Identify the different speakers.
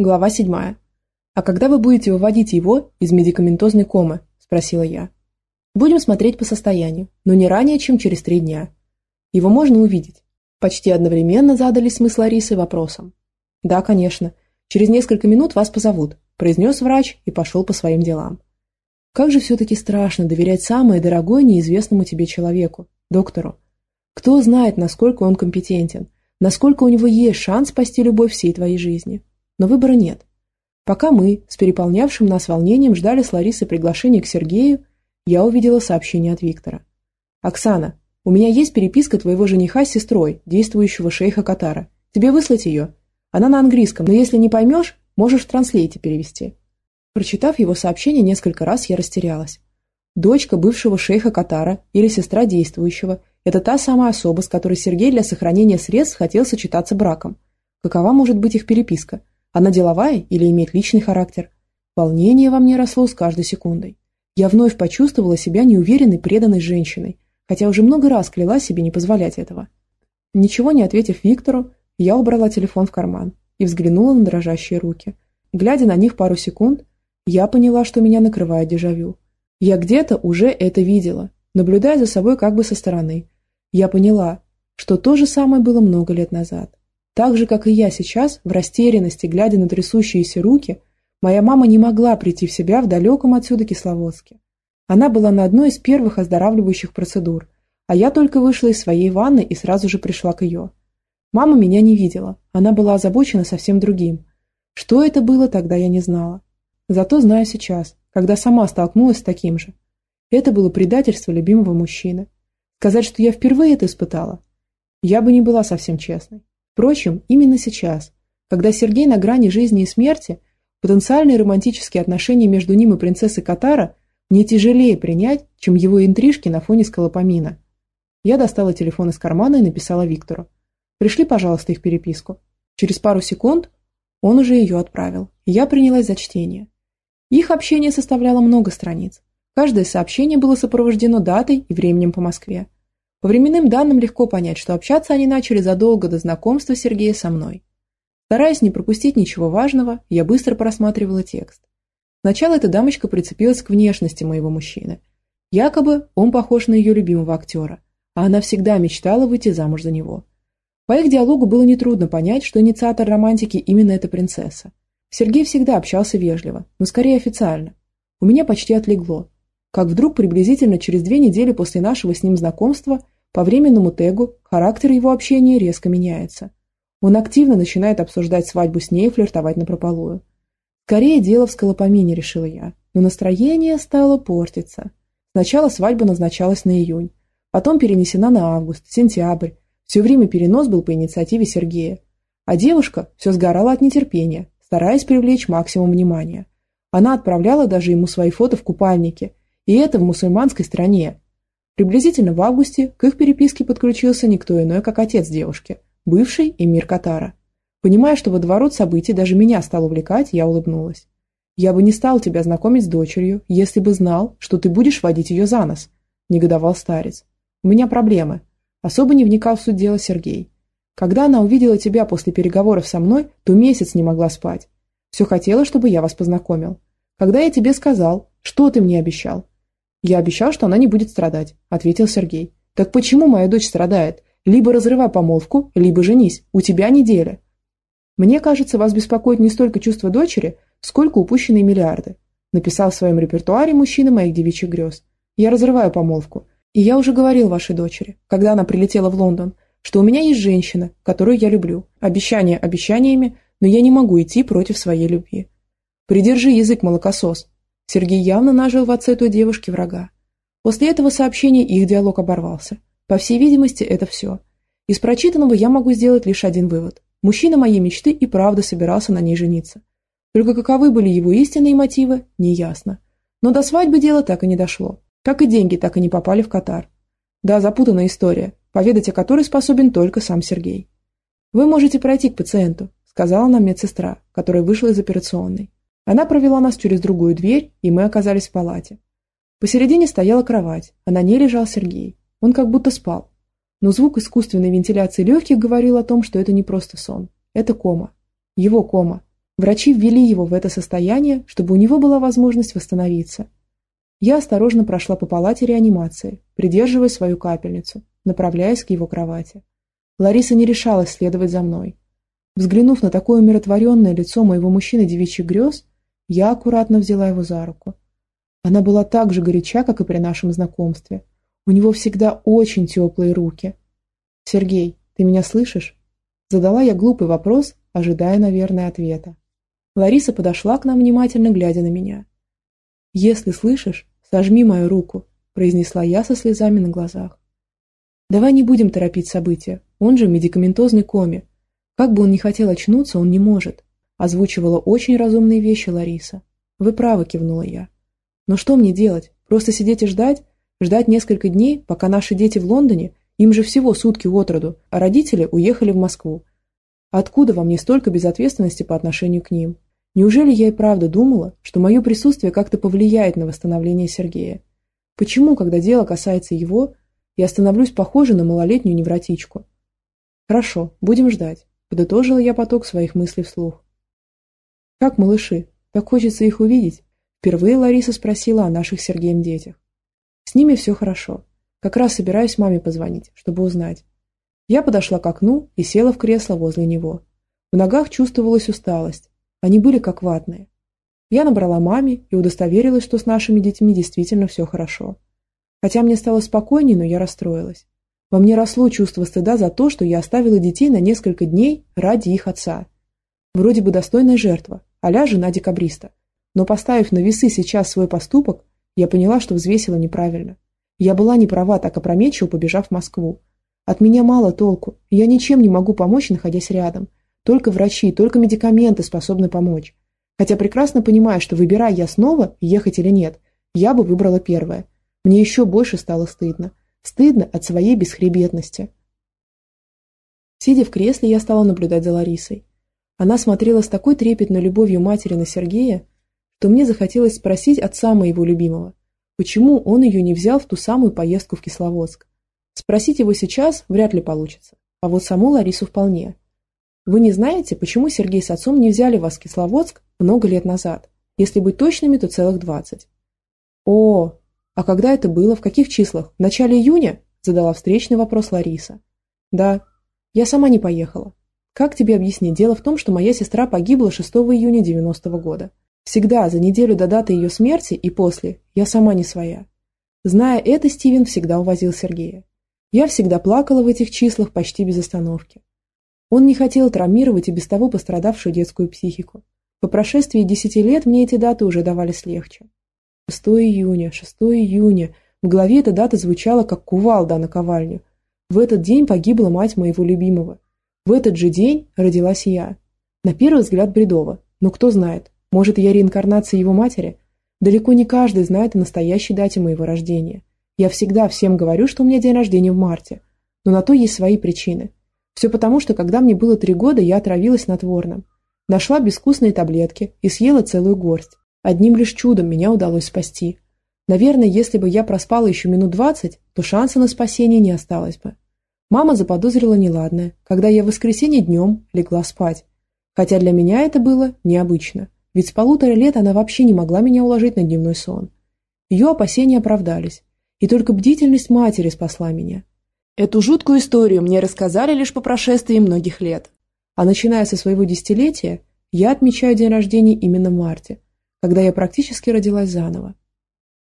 Speaker 1: Глава 7. «А когда вы будете выводить его из медикаментозной комы?» – спросила я. «Будем смотреть по состоянию, но не ранее, чем через три дня. Его можно увидеть». Почти одновременно задались мы с Ларисой вопросом. «Да, конечно. Через несколько минут вас позовут», – произнес врач и пошел по своим делам. Как же все-таки страшно доверять самое дорогое неизвестному тебе человеку, доктору. Кто знает, насколько он компетентен, насколько у него есть шанс спасти любовь всей твоей жизни но выбора нет. Пока мы, с переполнявшим нас волнением, ждали с Ларисой приглашения к Сергею, я увидела сообщение от Виктора. «Оксана, у меня есть переписка твоего жениха с сестрой, действующего шейха Катара. Тебе выслать ее? Она на английском, но если не поймешь, можешь в транслейте перевести». Прочитав его сообщение несколько раз, я растерялась. Дочка бывшего шейха Катара или сестра действующего – это та самая особа, с которой Сергей для сохранения средств хотел сочетаться браком. Какова может быть их переписка – она деловая или имеет личный характер? Волнение во мне росло с каждой секундой. Я вновь почувствовала себя неуверенной, преданной женщиной, хотя уже много раз кляла себе не позволять этого. Ничего не ответив Виктору, я убрала телефон в карман и взглянула на дрожащие руки. Глядя на них пару секунд, я поняла, что меня накрывает дежавю. Я где-то уже это видела, наблюдая за собой как бы со стороны. Я поняла, что то же самое было много лет назад. Так же, как и я сейчас, в растерянности, глядя на трясущиеся руки, моя мама не могла прийти в себя в далеком отсюда Кисловодске. Она была на одной из первых оздоравливающих процедур, а я только вышла из своей ванны и сразу же пришла к ее. Мама меня не видела, она была озабочена совсем другим. Что это было, тогда я не знала. Зато знаю сейчас, когда сама столкнулась с таким же. Это было предательство любимого мужчины. Сказать, что я впервые это испытала, я бы не была совсем честной. Впрочем, именно сейчас, когда Сергей на грани жизни и смерти, потенциальные романтические отношения между ним и принцессой Катара мне тяжелее принять, чем его интрижки на фоне скалопамина. Я достала телефон из кармана и написала Виктору. «Пришли, пожалуйста, их переписку». Через пару секунд он уже ее отправил, я принялась за чтение. Их общение составляло много страниц. Каждое сообщение было сопровождено датой и временем по Москве. По временным данным легко понять, что общаться они начали задолго до знакомства Сергея со мной. Стараясь не пропустить ничего важного, я быстро просматривала текст. Сначала эта дамочка прицепилась к внешности моего мужчины. Якобы он похож на ее любимого актера, а она всегда мечтала выйти замуж за него. По их диалогу было нетрудно понять, что инициатор романтики именно эта принцесса. Сергей всегда общался вежливо, но скорее официально. У меня почти отлегло. Как вдруг приблизительно через две недели после нашего с ним знакомства по временному тегу характер его общения резко меняется. Он активно начинает обсуждать свадьбу с ней и флиртовать напропалую. Скорее дело в скалопамине, решила я, но настроение стало портиться. Сначала свадьба назначалась на июнь, потом перенесена на август, сентябрь. Все время перенос был по инициативе Сергея. А девушка все сгорала от нетерпения, стараясь привлечь максимум внимания. Она отправляла даже ему свои фото в купальнике, и это в мусульманской стране, Приблизительно в августе к их переписке подключился никто иной, как отец девушки, бывший эмир Катара. Понимая, что водоворот событий даже меня стал увлекать, я улыбнулась. «Я бы не стал тебя знакомить с дочерью, если бы знал, что ты будешь водить ее за нос», – негодовал старец. «У меня проблемы». Особо не вникал в суть дела Сергей. «Когда она увидела тебя после переговоров со мной, то месяц не могла спать. Все хотела, чтобы я вас познакомил. Когда я тебе сказал, что ты мне обещал? «Я обещал, что она не будет страдать», – ответил Сергей. «Так почему моя дочь страдает? Либо разрывай помолвку, либо женись. У тебя неделя». «Мне кажется, вас беспокоит не столько чувство дочери, сколько упущенные миллиарды», – написал в своем репертуаре мужчина моих девичьих грез. «Я разрываю помолвку. И я уже говорил вашей дочери, когда она прилетела в Лондон, что у меня есть женщина, которую я люблю. Обещания обещаниями, но я не могу идти против своей любви. Придержи язык, молокосос. Сергей явно нажил в отце той девушки врага. После этого сообщения их диалог оборвался. По всей видимости, это все. Из прочитанного я могу сделать лишь один вывод. Мужчина моей мечты и правда собирался на ней жениться. Только каковы были его истинные мотивы, неясно. Но до свадьбы дело так и не дошло. Как и деньги так и не попали в Катар. Да, запутанная история, поведать о которой способен только сам Сергей. «Вы можете пройти к пациенту», – сказала нам медсестра, которая вышла из операционной. Она провела нас через другую дверь, и мы оказались в палате. Посередине стояла кровать, а на ней лежал Сергей. Он как будто спал. Но звук искусственной вентиляции легких говорил о том, что это не просто сон. Это кома. Его кома. Врачи ввели его в это состояние, чтобы у него была возможность восстановиться. Я осторожно прошла по палате реанимации, придерживая свою капельницу, направляясь к его кровати. Лариса не решалась следовать за мной. Взглянув на такое умиротворенное лицо моего мужчины девичьих грез, я аккуратно взяла его за руку. Она была так же горяча, как и при нашем знакомстве. У него всегда очень теплые руки. «Сергей, ты меня слышишь?» Задала я глупый вопрос, ожидая, наверное, ответа. Лариса подошла к нам, внимательно глядя на меня. «Если слышишь, сожми мою руку», – произнесла я со слезами на глазах. «Давай не будем торопить события, он же в медикаментозной коме. Как бы он ни хотел очнуться, он не может», – озвучивала очень разумные вещи Лариса. «Вы правы», – кивнула я. Но что мне делать? Просто сидеть и ждать? Ждать несколько дней, пока наши дети в Лондоне? Им же всего сутки от роду, а родители уехали в Москву. Откуда во мне столько безответственности по отношению к ним? Неужели я и правда думала, что мое присутствие как-то повлияет на восстановление Сергея? Почему, когда дело касается его, я становлюсь похожей на малолетнюю невротичку? Хорошо, будем ждать, подытожила я поток своих мыслей вслух. Как малыши? Так хочется их увидеть. Впервые Лариса спросила о наших Сергеем детях. С ними все хорошо. Как раз собираюсь маме позвонить, чтобы узнать. Я подошла к окну и села в кресло возле него. В ногах чувствовалась усталость. Они были как ватные. Я набрала маме и удостоверилась, что с нашими детьми действительно все хорошо. Хотя мне стало спокойнее, но я расстроилась. Во мне росло чувство стыда за то, что я оставила детей на несколько дней ради их отца. Вроде бы достойная жертва, а жена декабриста – но поставив на весы сейчас свой поступок, я поняла, что взвесила неправильно. Я была не права, так опрометчиво побежав в Москву. От меня мало толку, я ничем не могу помочь, находясь рядом. Только врачи, только медикаменты способны помочь. Хотя прекрасно понимаю, что выбирая я снова, ехать или нет, я бы выбрала первое. Мне еще больше стало стыдно. Стыдно от своей бесхребетности. Сидя в кресле, я стала наблюдать за Ларисой. Она смотрела с такой трепетной любовью матери на Сергея, то мне захотелось спросить отца моего любимого, почему он ее не взял в ту самую поездку в Кисловодск. Спросить его сейчас вряд ли получится, а вот саму Ларису вполне. Вы не знаете, почему Сергей с отцом не взяли вас в Кисловодск много лет назад? Если быть точными, то целых двадцать. О, а когда это было, в каких числах? В начале июня? Задала встречный вопрос Лариса. Да, я сама не поехала. Как тебе объяснить? Дело в том, что моя сестра погибла 6 июня 90 -го года. Всегда, за неделю до даты ее смерти и после, я сама не своя. Зная это, Стивен всегда увозил Сергея. Я всегда плакала в этих числах почти без остановки. Он не хотел травмировать и без того пострадавшую детскую психику. По прошествии десяти лет мне эти даты уже давались легче. 6 июня, 6 июня. В голове эта дата звучала, как кувалда на ковальню. В этот день погибла мать моего любимого. В этот же день родилась я. На первый взгляд бредово, но кто знает, может, я реинкарнация его матери? Далеко не каждый знает о настоящей дате моего рождения. Я всегда всем говорю, что у меня день рождения в марте. Но на то есть свои причины. Все потому, что когда мне было три года, я отравилась снотворным. Нашла безвкусные таблетки и съела целую горсть. Одним лишь чудом меня удалось спасти. Наверное, если бы я проспала еще минут двадцать, то шанса на спасение не осталось бы. Мама заподозрила неладное, когда я в воскресенье днем легла спать. Хотя для меня это было необычно. Ведь с полутора лет она вообще не могла меня уложить на дневной сон. Ее опасения оправдались, и только бдительность матери спасла меня. Эту жуткую историю мне рассказали лишь по прошествии многих лет. А начиная со своего десятилетия, я отмечаю день рождения именно в марте, когда я практически родилась заново.